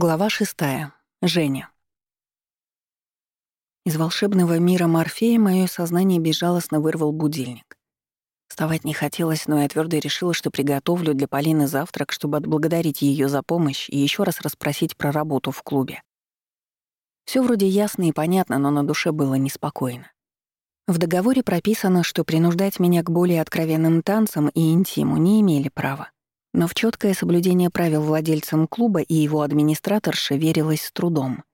Глава шестая. Женя. Из волшебного мира Морфея мое сознание безжалостно вырвал будильник. Вставать не хотелось, но я твердо решила, что приготовлю для Полины завтрак, чтобы отблагодарить ее за помощь и еще раз расспросить про работу в клубе. Все вроде ясно и понятно, но на душе было неспокойно. В договоре прописано, что принуждать меня к более откровенным танцам и интиму не имели права. Но в четкое соблюдение правил владельцам клуба и его администраторше верилось с трудом.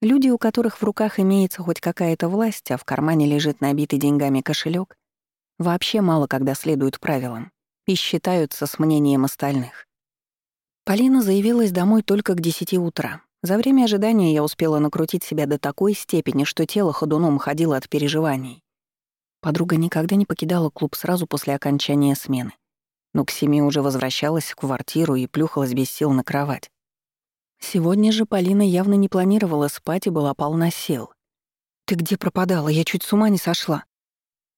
Люди, у которых в руках имеется хоть какая-то власть, а в кармане лежит набитый деньгами кошелек, вообще мало когда следуют правилам и считаются с мнением остальных. Полина заявилась домой только к 10 утра. За время ожидания я успела накрутить себя до такой степени, что тело ходуном ходило от переживаний. Подруга никогда не покидала клуб сразу после окончания смены но к семи уже возвращалась в квартиру и плюхалась без сил на кровать. Сегодня же Полина явно не планировала спать и была полна сил. «Ты где пропадала? Я чуть с ума не сошла».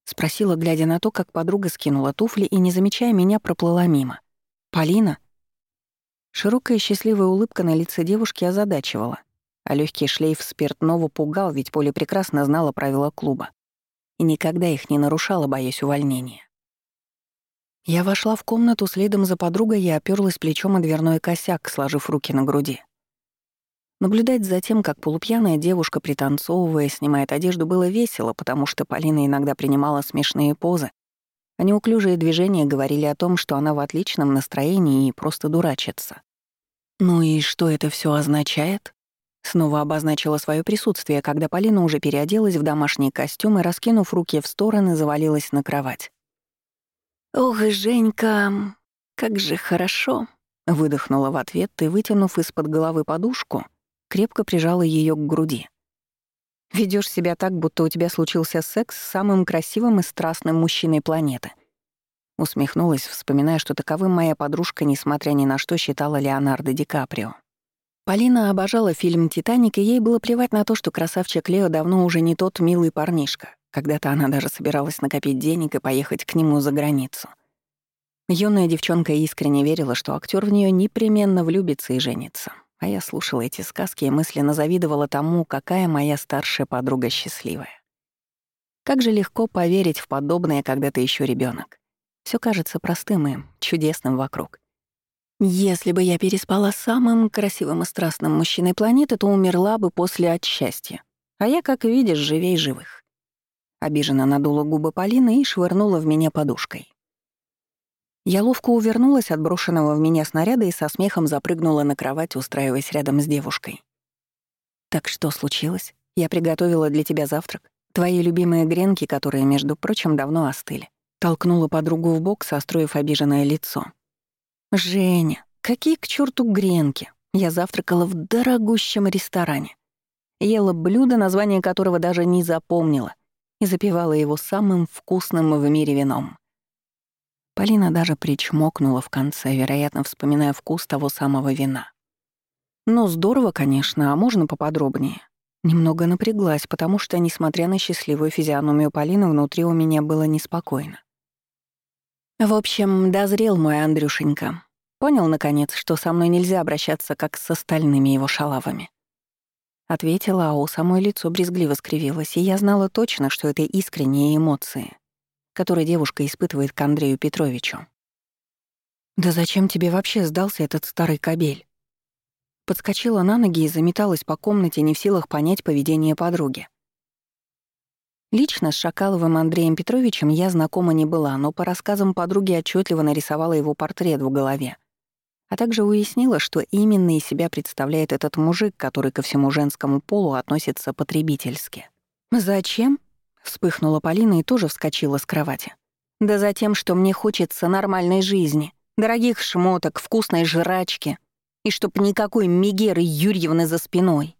Спросила, глядя на то, как подруга скинула туфли и, не замечая меня, проплыла мимо. «Полина?» Широкая счастливая улыбка на лице девушки озадачивала, а легкий шлейф спиртного пугал, ведь Поля прекрасно знала правила клуба и никогда их не нарушала, боясь увольнения. Я вошла в комнату следом за подругой и оперлась плечом о дверной косяк, сложив руки на груди. Наблюдать за тем, как полупьяная девушка, пританцовывая, снимает одежду, было весело, потому что Полина иногда принимала смешные позы, а неуклюжие движения говорили о том, что она в отличном настроении и просто дурачится. «Ну и что это все означает?» Снова обозначила свое присутствие, когда Полина уже переоделась в домашний костюм и, раскинув руки в стороны, завалилась на кровать. «Ох, Женька, как же хорошо!» Выдохнула в ответ и, вытянув из-под головы подушку, крепко прижала ее к груди. Ведешь себя так, будто у тебя случился секс с самым красивым и страстным мужчиной планеты. Усмехнулась, вспоминая, что таковым моя подружка, несмотря ни на что, считала Леонардо Ди Каприо. Полина обожала фильм «Титаник», и ей было плевать на то, что красавчик Лео давно уже не тот милый парнишка. Когда-то она даже собиралась накопить денег и поехать к нему за границу. Юная девчонка искренне верила, что актер в нее непременно влюбится и женится. А я слушала эти сказки и мысленно завидовала тому, какая моя старшая подруга счастливая. Как же легко поверить в подобное, когда ты еще ребенок. Все кажется простым и чудесным вокруг. Если бы я переспала с самым красивым и страстным мужчиной планеты, то умерла бы после от счастья. А я, как видишь, живей живых. Обиженно надула губы Полины и швырнула в меня подушкой. Я ловко увернулась от брошенного в меня снаряда и со смехом запрыгнула на кровать, устраиваясь рядом с девушкой. «Так что случилось? Я приготовила для тебя завтрак. Твои любимые гренки, которые, между прочим, давно остыли». Толкнула подругу в бок, состроив обиженное лицо. «Женя, какие к черту гренки? Я завтракала в дорогущем ресторане. Ела блюдо, название которого даже не запомнила и запивала его самым вкусным в мире вином. Полина даже причмокнула в конце, вероятно, вспоминая вкус того самого вина. Ну, здорово, конечно, а можно поподробнее? Немного напряглась, потому что, несмотря на счастливую физиономию Полины, внутри у меня было неспокойно. В общем, дозрел мой Андрюшенька. Понял, наконец, что со мной нельзя обращаться как с остальными его шалавами. Ответила, а у самой лицо брезгливо скривилось, и я знала точно, что это искренние эмоции, которые девушка испытывает к Андрею Петровичу. «Да зачем тебе вообще сдался этот старый кобель?» Подскочила на ноги и заметалась по комнате, не в силах понять поведение подруги. Лично с Шакаловым Андреем Петровичем я знакома не была, но по рассказам подруги отчетливо нарисовала его портрет в голове — а также уяснила, что именно из себя представляет этот мужик, который ко всему женскому полу относится потребительски. «Зачем?» — вспыхнула Полина и тоже вскочила с кровати. «Да за тем, что мне хочется нормальной жизни, дорогих шмоток, вкусной жрачки, и чтоб никакой Мегеры Юрьевны за спиной.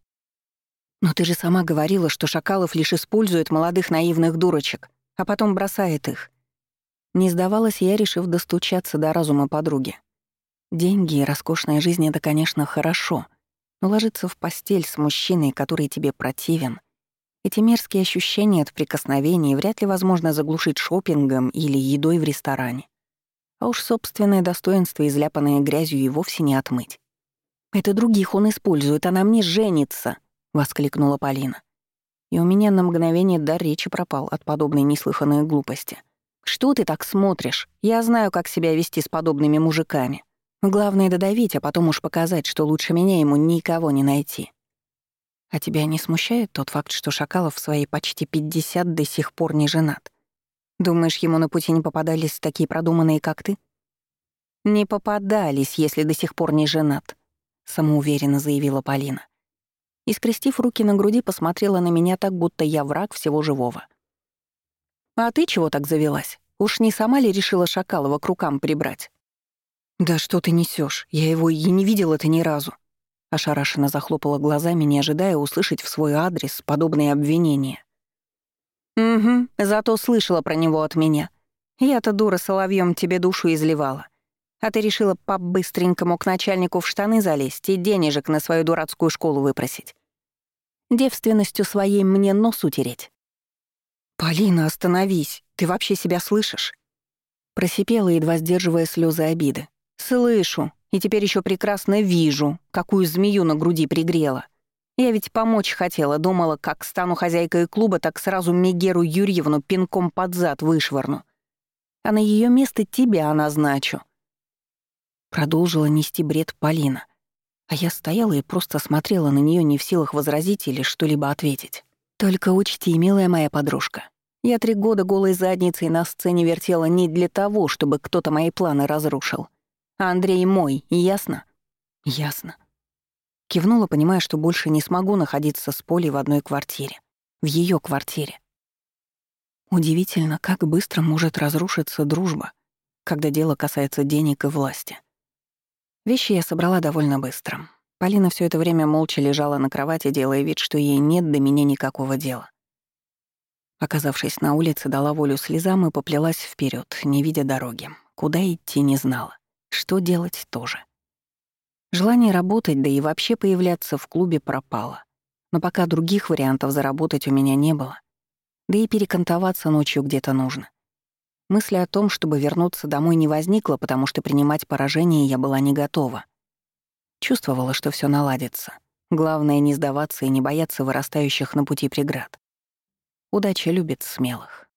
Но ты же сама говорила, что Шакалов лишь использует молодых наивных дурочек, а потом бросает их». Не сдавалась я, решив достучаться до разума подруги. Деньги и роскошная жизнь — это, конечно, хорошо, но ложиться в постель с мужчиной, который тебе противен, эти мерзкие ощущения от прикосновений вряд ли возможно заглушить шопингом или едой в ресторане. А уж собственное достоинство, изляпанное грязью, и вовсе не отмыть. «Это других он использует, а на мне женится!» — воскликнула Полина. И у меня на мгновение дар речи пропал от подобной неслыханной глупости. «Что ты так смотришь? Я знаю, как себя вести с подобными мужиками. Главное — додавить, а потом уж показать, что лучше меня ему никого не найти». «А тебя не смущает тот факт, что Шакалов в свои почти 50 до сих пор не женат? Думаешь, ему на пути не попадались такие продуманные, как ты?» «Не попадались, если до сих пор не женат», — самоуверенно заявила Полина и, скрестив руки на груди, посмотрела на меня так, будто я враг всего живого. «А ты чего так завелась? Уж не сама ли решила Шакалова к рукам прибрать?» «Да что ты несешь? Я его и не видела-то ни разу». Ошарашенно захлопала глазами, не ожидая услышать в свой адрес подобные обвинения. «Угу, зато слышала про него от меня. Я-то дура соловьем тебе душу изливала. А ты решила по-быстренькому к начальнику в штаны залезть и денежек на свою дурацкую школу выпросить девственностью своей мне нос утереть. «Полина, остановись! Ты вообще себя слышишь?» Просипела, едва сдерживая слезы обиды. «Слышу, и теперь еще прекрасно вижу, какую змею на груди пригрела. Я ведь помочь хотела, думала, как стану хозяйкой клуба, так сразу Мегеру Юрьевну пинком под зад вышвырну. А на ее место тебя назначу». Продолжила нести бред Полина. А я стояла и просто смотрела на нее не в силах возразить или что-либо ответить. «Только учти, милая моя подружка, я три года голой задницей на сцене вертела не для того, чтобы кто-то мои планы разрушил. А Андрей мой, ясно?» «Ясно». Кивнула, понимая, что больше не смогу находиться с Полей в одной квартире. В ее квартире. Удивительно, как быстро может разрушиться дружба, когда дело касается денег и власти. Вещи я собрала довольно быстро. Полина все это время молча лежала на кровати, делая вид, что ей нет до меня никакого дела. Оказавшись на улице, дала волю слезам и поплелась вперед, не видя дороги. Куда идти не знала. Что делать тоже. Желание работать, да и вообще появляться в клубе пропало. Но пока других вариантов заработать у меня не было. Да и перекантоваться ночью где-то нужно. Мысли о том, чтобы вернуться домой, не возникло, потому что принимать поражение я была не готова. Чувствовала, что все наладится. Главное — не сдаваться и не бояться вырастающих на пути преград. Удача любит смелых.